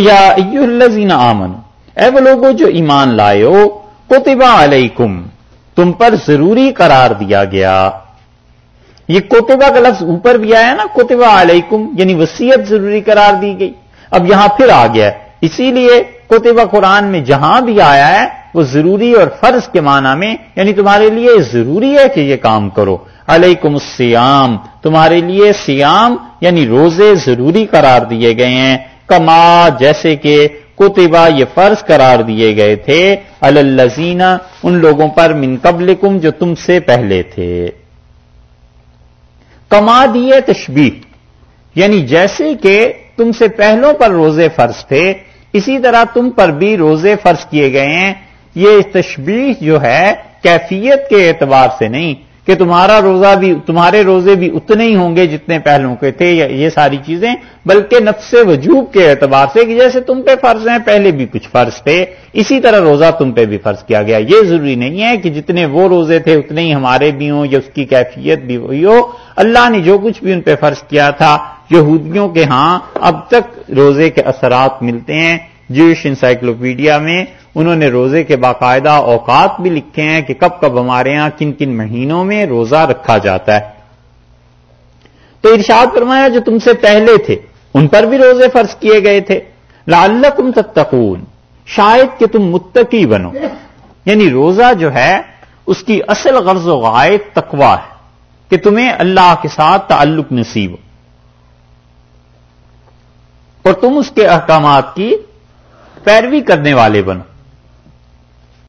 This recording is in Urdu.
یا الذین آمن اے وہ لوگوں جو ایمان لائے ہو کوتبہ علیکم، تم پر ضروری قرار دیا گیا۔ یہ کوتبہ کا لفظ اوپر بھی آیا نا کوتبہ علیکم یعنی وسیعت ضروری قرار دی گئی۔ اب یہاں پھر آ گیا اسی لیے کوتبہ قرآن میں جہاں بھی آیا ہے، وہ ضروری اور فرض کے معنی میں یعنی تمہارے لیے ضروری ہے کہ یہ کام کرو۔ علیکم السیام، تمہارے لیے سیام یعنی روزے ضروری قرار دیے گئے ہیں۔ کما، جیسے کہ کتبہ یہ فرض قرار دیے گئے تھے الزین ان لوگوں پر من قبلکم جو تم سے پہلے تھے۔ کما دیے تشبیح یعنی جیسے کہ تم سے پہلوں پر روزے فرض تھے، اسی طرح تم پر بھی روزے فرض کیے گئے ہیں۔ یہ تشبیح جو ہے، کیفیت کے اعتبار سے نہیں کہ تمہارا روزہ بھی تمہارے روزے بھی اتنے ہی ہوں گے جتنے پہلوں کے تھے یہ ساری چیزیں، بلکہ نفس وجوب کے اعتبار سے کہ جیسے تم پہ فرض ہیں، پہلے بھی کچھ فرض تھے، اسی طرح روزہ تم پہ بھی فرض کیا گیا۔ یہ ضروری نہیں ہے کہ جتنے وہ روزے تھے، اتنے ہی ہمارے بھی ہوں، یا اس کی کیفیت بھی ہوئی ہو۔ اللہ نے جو کچھ بھی ان پہ فرض کیا تھا، یہودیوں کے ہاں اب تک روزے کے اثرات ملتے ہیں۔ جوش انسائکلوپیڈیا میں انہوں نے روزے کے باقاعدہ اوقات بھی لکھے ہیں کہ کب کب ہمارے ہاں کن کن مہینوں میں روزہ رکھا جاتا ہے۔ تو ارشاد فرمایا جو تم سے پہلے تھے، ان پر بھی روزے فرض کیے گئے تھے۔ لعلکم تتقون، شاید کہ تم متقی بنو۔ یعنی روزہ جو ہے، اس کی اصل غرض و غائب تقوا ہے، کہ تمہیں اللہ کے ساتھ تعلق نصیب ہو۔ اور تم اس کے احکامات کی پیروی کرنے والے بنو۔